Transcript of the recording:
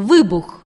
Выбух.